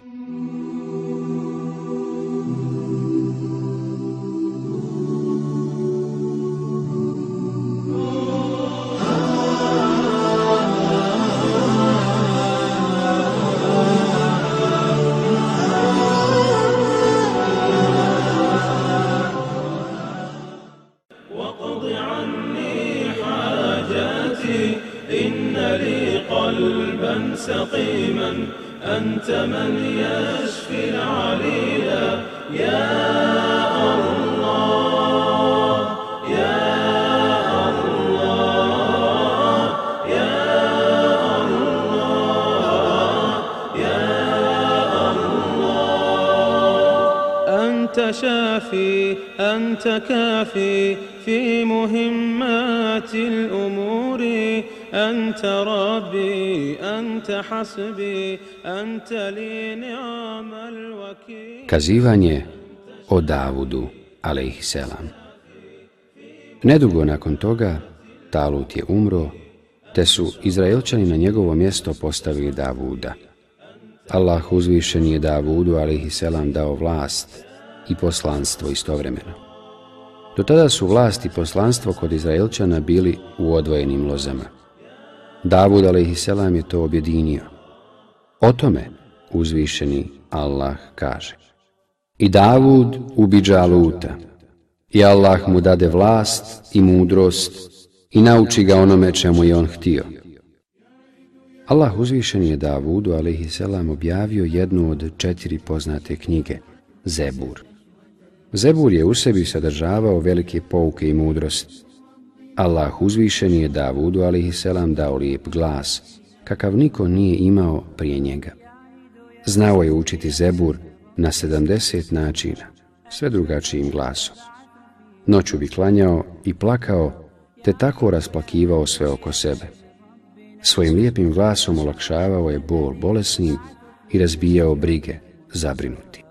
Mm-hmm. أنت من يشفي العليلا يا الله يا الله يا الله يا الله. أنت شافي أنت كافي في مهمات الأمور. أنت ربي أنت حسبي أنت لي نعم الوكيل Kazivanje o Davudu, alaihisselam. Nedugo nakon toga, Talut je umro, te su Izraelčani na njegovo mjesto postavili Davuda. Allah uzvišen je Davudu, alaihisselam, dao vlast i poslanstvo istovremeno. Do tada su vlast i poslanstvo kod Izraelčana bili u odvojenim lozama. Davud, alaihisselam, je to objedinio. O tome uzvišeni Allah kaže. I Davud ubiđa Aluta. I Allah mu dade vlast i mudrost i nauči ga onome čemu je on htio. Allah uzvišen je Davudu, alaihisselam, objavio jednu od četiri poznate knjige, Zebur. Zebur je u sebi sadržavao velike pouke i mudrost. Allah uzvišen je Davudu, alaihisselam, dao lijep glas, kakav niko nije imao prije njega. Znao je učiti Zebur na 70 načina, sve drugačijim glasom. Noću bi klanjao i plakao, te tako rasplakivao sve oko sebe. Svojim lijepim glasom olakšavao je bol bolesnim i razbijao brige zabrinuti.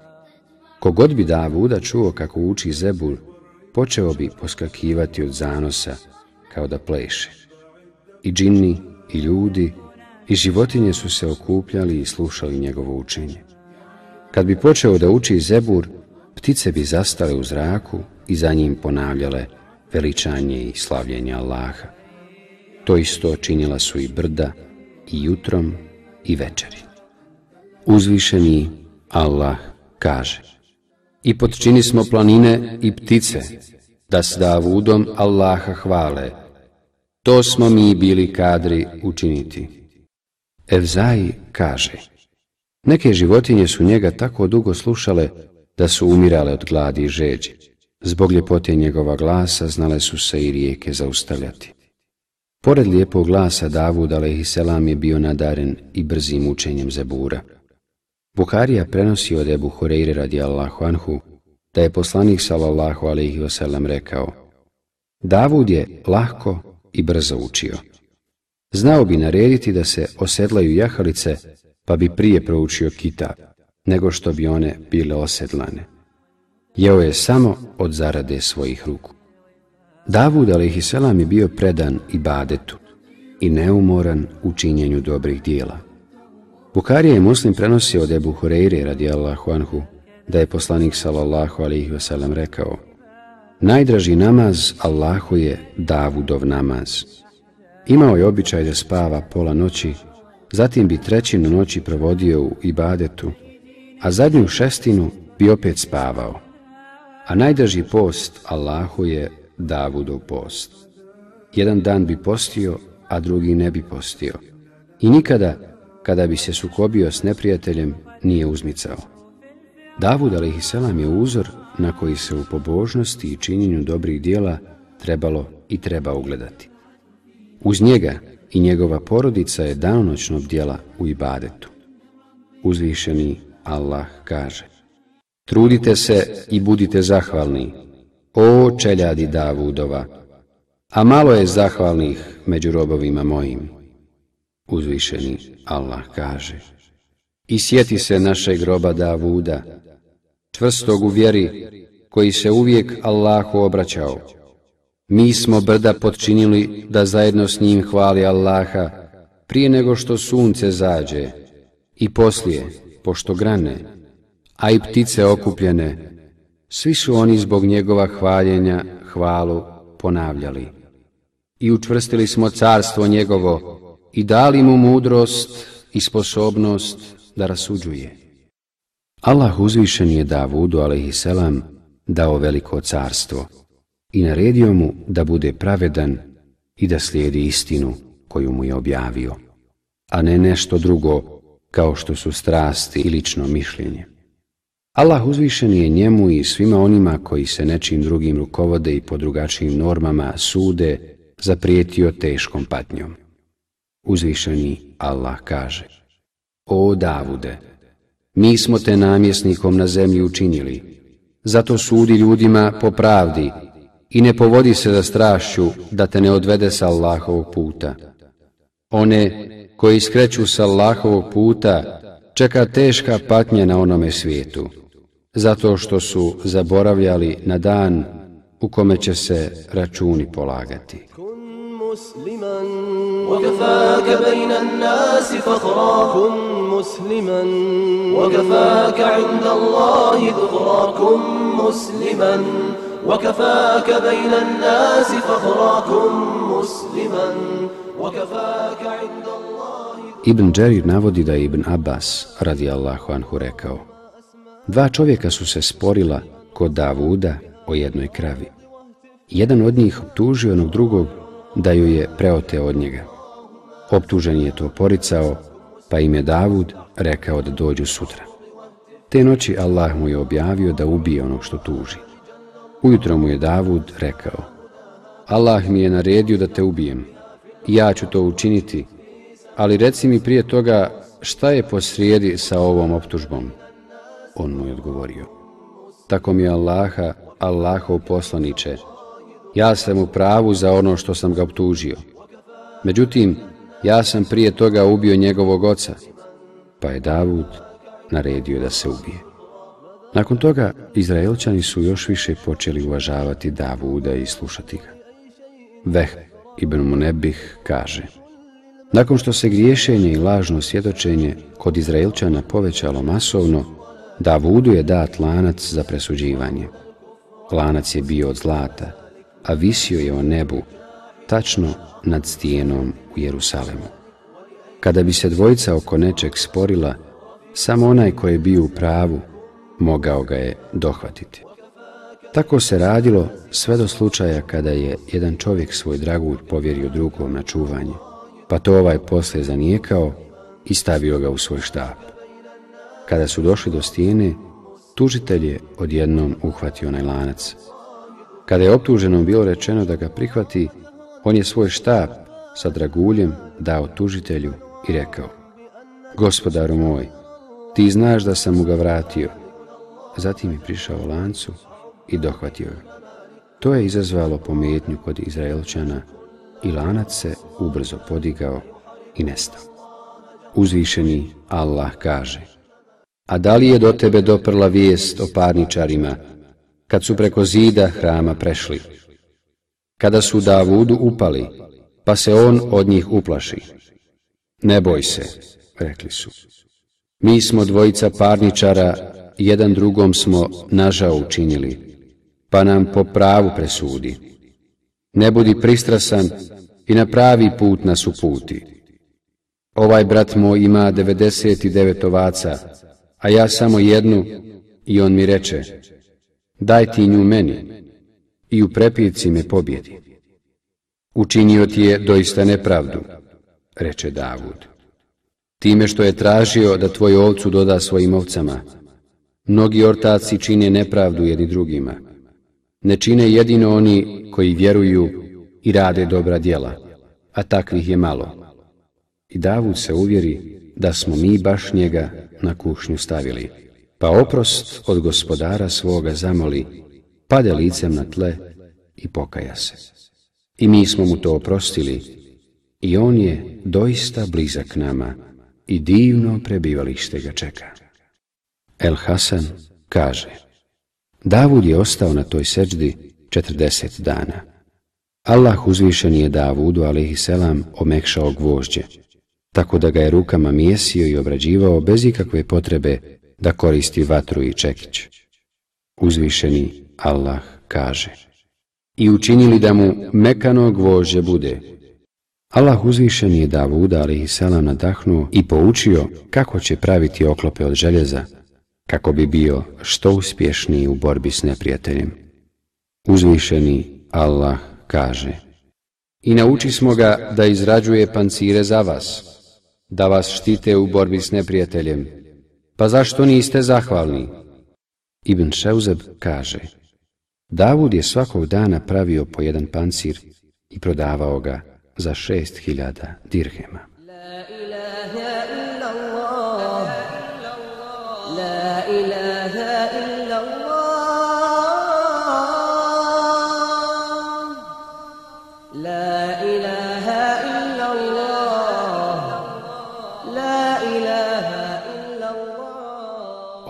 Kogod bi Davuda čuo kako uči Zebur, počeo bi poskakivati od zanosa kao da pleše. I džinni, i ljudi, i životinje su se okupljali i slušali njegovo učenje. Kad bi počeo da uči Zebur, ptice bi zastale u zraku i za njim ponavljale veličanje i slavljenje Allaha. To isto činila su i brda, i jutrom, i večeri. Uzvišeni Allah kaže I potčini smo planine i ptice, da s Davudom Allaha hvale. To smo mi bili kadri učiniti. Evzai kaže Neke životinje su njega tako dugo slušale da su umirale od gladi i žeđi. Zbog ljepote njegova glasa znale su se i rijeke zaustavljati. Pored lijepog glasa Davud a.s. je bio nadaren i brzim učenjem Zebura. Buharija prenosi od Ebu Hureyre radi Allahu anhu da je poslanik sallallahu alaihi wasallam rekao Davud je lahko i brzo učio. Znao bi narediti da se osedlaju jahalice, pa bi prije proučio kitab, nego što bi one bile osedlane. Jeo je samo od zarade svojih ruku. Davud a.s. je bio predan i badetu i neumoran u činjenju dobrih dijela. Bukarija je muslim prenosio od Ebu Hureyre radijallahu anhu da je poslanik sallallahu alaihi wasallam rekao Najdraži namaz Allahu je Davudov namaz. Imao je običaj da spava pola noći, zatim bi trećinu noći provodio u ibadetu, a zadnju šestinu bi opet spavao. A najdraži post Allahu je Davudov post. Jedan dan bi postio, a drugi ne bi postio. I nikada, kada bi se sukobio s neprijateljem, nije uzmicao. Davud a.s. je uzor na koji se u pobožnosti i činjenju dobrih dijela trebalo i treba ugledati. Uz njega i njegova porodica je danonoćno bdjela u ibadetu. Uzvišeni Allah kaže Trudite se i budite zahvalni, o čeljadi Davudova, a malo je zahvalnih među robovima mojim. Uzvišeni Allah kaže I sjeti se našeg groba Davuda, čvrstog u vjeri, koji se uvijek Allahu obraćao. Mi smo brda podčinili da zajedno s njim hvali Allaha prije nego što sunce zađe i poslije pošto grane, a i ptice okupljene, svi su oni zbog njegova hvaljenja hvalu ponavljali. I učvrstili smo carstvo njegovo i dali mu mudrost i sposobnost da rasuđuje. Allah uzvišen je Davudu, a.s. dao veliko carstvo i naredio mu da bude pravedan i da slijedi istinu koju mu je objavio, a ne nešto drugo kao što su strasti i lično mišljenje. Allah uzvišen je njemu i svima onima koji se nečim drugim rukovode i po drugačijim normama sude zaprijetio teškom patnjom. Uzvišeni Allah kaže O Davude, mi smo te namjesnikom na zemlji učinili, zato sudi ljudima po pravdi i ne povodi se za strašću da te ne odvede sa Allahovog puta. One koji skreću sa Allahovog puta čeka teška patnja na onome svijetu, zato što su zaboravljali na dan u kome će se računi polagati. مسلما وكفاك بين الناس فخرا كن مسلما وكفاك عند الله ذخرا كن مسلما وكفاك بين الناس فخرا كن مسلما وكفاك عند الله Ibn Đerir navodi da je Ibn Abbas, radi Allahu anhu, rekao Dva čovjeka su se sporila kod Davuda o jednoj kravi. Jedan od njih optužio onog drugog da ju je preoteo od njega. Optužen je to poricao, pa im je Davud rekao da dođu sutra. Te noći Allah mu je objavio da ubije onog što tuži. Ujutro mu je Davud rekao, Allah mi je naredio da te ubijem, ja ću to učiniti, ali reci mi prije toga šta je posrijedi sa ovom optužbom. On mu je odgovorio, tako mi je Allaha, Allahov poslaniče, ja sam u pravu za ono što sam ga optužio. Međutim, ja sam prije toga ubio njegovog oca, pa je Davud naredio da se ubije. Nakon toga, Izraelčani su još više počeli uvažavati Davuda i slušati ga. Veh ibn Munebih kaže Nakon što se griješenje i lažno svjedočenje kod Izraelčana povećalo masovno, Davudu je dat lanac za presuđivanje. Lanac je bio od zlata, a visio je o nebu, tačno nad stijenom u Jerusalemu. Kada bi se dvojica oko nečeg sporila, samo onaj koji je bio u pravu mogao ga je dohvatiti. Tako se radilo sve do slučaja kada je jedan čovjek svoj dragulj povjerio drugom na čuvanje, pa to ovaj poslije zanijekao i stavio ga u svoj štab. Kada su došli do stijene, tužitelj je odjednom uhvatio onaj lanac, kada je optuženom bilo rečeno da ga prihvati, on je svoj štab sa draguljem dao tužitelju i rekao Gospodaru moj, ti znaš da sam mu ga vratio. Zatim je prišao lancu i dohvatio ga. To je izazvalo pometnju kod Izraelčana i lanac se ubrzo podigao i nestao. Uzvišeni Allah kaže A da li je do tebe doprla vijest o parničarima kad su preko zida hrama prešli. Kada su Davudu upali, pa se on od njih uplaši. Ne boj se, rekli su. Mi smo dvojica parničara, jedan drugom smo nažao učinili, pa nam po pravu presudi. Ne budi pristrasan i na pravi put nas uputi. Ovaj brat moj ima 99 ovaca, a ja samo jednu, i on mi reče, daj ti nju meni i u prepirci me pobjedi. Učinio ti je doista nepravdu, reče Davud. Time što je tražio da tvoju ovcu doda svojim ovcama, mnogi ortaci čine nepravdu jedni drugima. Ne čine jedino oni koji vjeruju i rade dobra djela, a takvih je malo. I Davud se uvjeri da smo mi baš njega na kušnju stavili pa oprost od gospodara svoga zamoli, pade licem na tle i pokaja se. I mi smo mu to oprostili i on je doista blizak nama i divno prebivalište ga čeka. El Hasan kaže, Davud je ostao na toj seđdi 40 dana. Allah uzvišen je Davudu, selam, omekšao gvožđe, tako da ga je rukama mijesio i obrađivao bez ikakve potrebe da koristi vatru i čekić. Uzvišeni Allah kaže I učinili da mu mekano gvožđe bude. Allah uzvišeni je Davuda, ali i selam nadahnuo i poučio kako će praviti oklope od željeza, kako bi bio što uspješniji u borbi s neprijateljem. Uzvišeni Allah kaže I nauči smo ga da izrađuje pancire za vas, da vas štite u borbi s neprijateljem. Pa zašto niste zahvalni? Ibn Šeuzeb kaže Davud je svakog dana pravio po jedan pancir i prodavao ga za šest hiljada dirhema.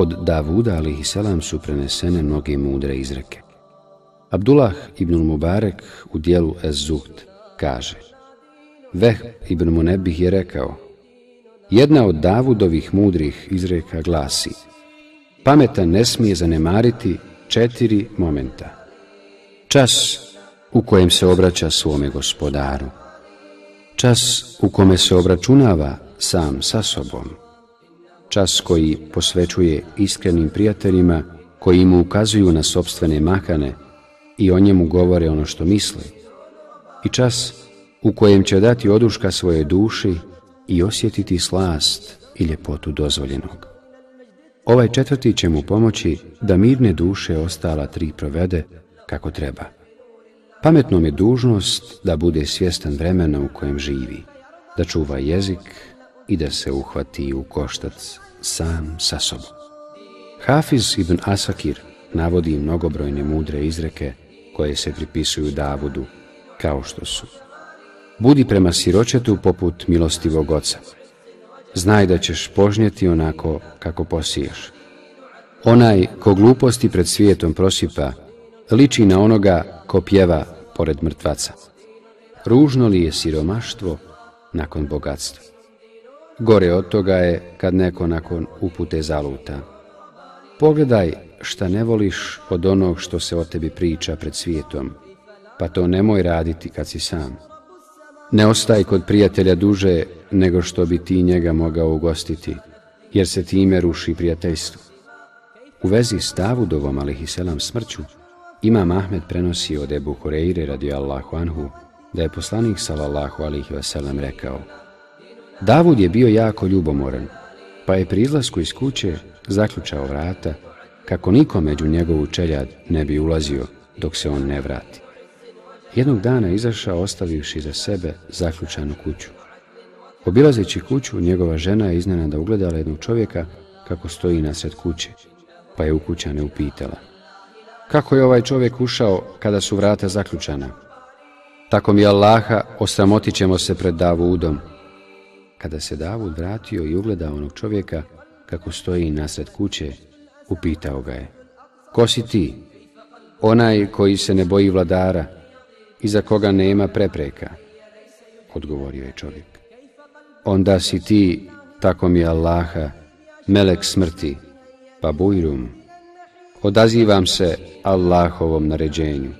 Od Davuda, salam, su prenesene mnoge mudre izreke. Abdullah ibn Mubarek u dijelu Ez-Zuhd kaže Veh ibn Munebih je rekao Jedna od Davudovih mudrih izreka glasi Pametan ne smije zanemariti četiri momenta. Čas u kojem se obraća svome gospodaru. Čas u kome se obračunava sam sa sobom. Čas koji posvećuje iskrenim prijateljima koji mu ukazuju na sobstvene makane i o njemu govore ono što misle. I čas u kojem će dati oduška svoje duši i osjetiti slast i ljepotu dozvoljenog. Ovaj četvrti će mu pomoći da mirne duše ostala tri provede kako treba. Pametnom je dužnost da bude svjestan vremena u kojem živi, da čuva jezik i da se uhvati u koštac sam sa sobom. Hafiz ibn Asakir navodi mnogobrojne mudre izreke koje se pripisuju Davudu, kao što su Budi prema siročetu poput milostivog oca. Znaj da ćeš požnjeti onako kako posiješ. Onaj ko gluposti pred svijetom prosipa, liči na onoga ko pjeva pored mrtvaca. Ružno li je siromaštvo nakon bogatstva? Gore od toga je kad neko nakon upute zaluta. Pogledaj šta ne voliš od onog što se o tebi priča pred svijetom, pa to nemoj raditi kad si sam. Ne ostaj kod prijatelja duže nego što bi ti njega mogao ugostiti, jer se time ruši prijateljstvo. U vezi s Davudovom, alihi selam, smrću, Imam Ahmed prenosi od Ebu Hureyre radi Allahu anhu, da je poslanik sallallahu alihi rekao Davud je bio jako ljubomoran, pa je pri izlasku iz kuće zaključao vrata kako niko među njegovu čeljad ne bi ulazio dok se on ne vrati. Jednog dana izašao ostavivši za sebe zaključanu kuću. Obilazeći kuću, njegova žena je iznenada ugledala jednog čovjeka kako stoji nasred kuće, pa je u kućane upitala. Kako je ovaj čovjek ušao kada su vrata zaključana? Tako mi Allaha, osramotit ćemo se pred Davudom. Kada se Davud vratio i ugledao onog čovjeka kako stoji nasred kuće, upitao ga je. Ko si ti? Onaj koji se ne boji vladara, iza koga nema prepreka, odgovorio je čovjek. Onda si ti, tako mi Allaha, melek smrti, pa bujrum, odazivam se Allahovom naređenju.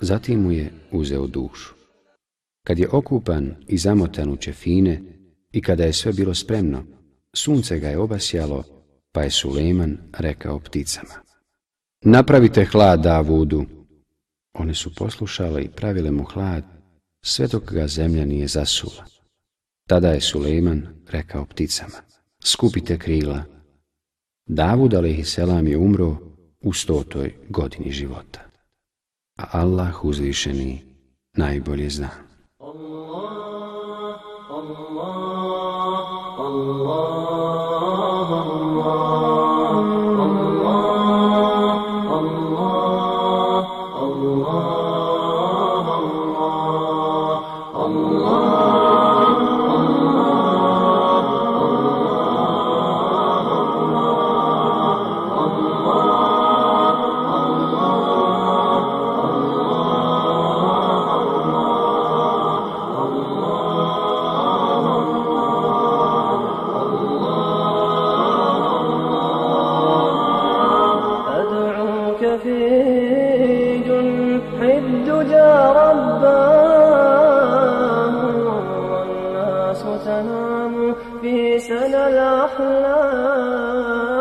Zatim mu je uzeo dušu. Kad je okupan i zamotan u čefine i kada je sve bilo spremno, sunce ga je obasjalo, pa je Suleman rekao pticama. Napravite hlad Davudu, one su poslušale i pravile mu hlad, sve dok ga zemlja nije zasula. Tada je Sulejman rekao pticama, skupite krila. Davud a.s. je umro u stotoj godini života. A Allah uzvišeni najbolje zna. في سنى الأحلام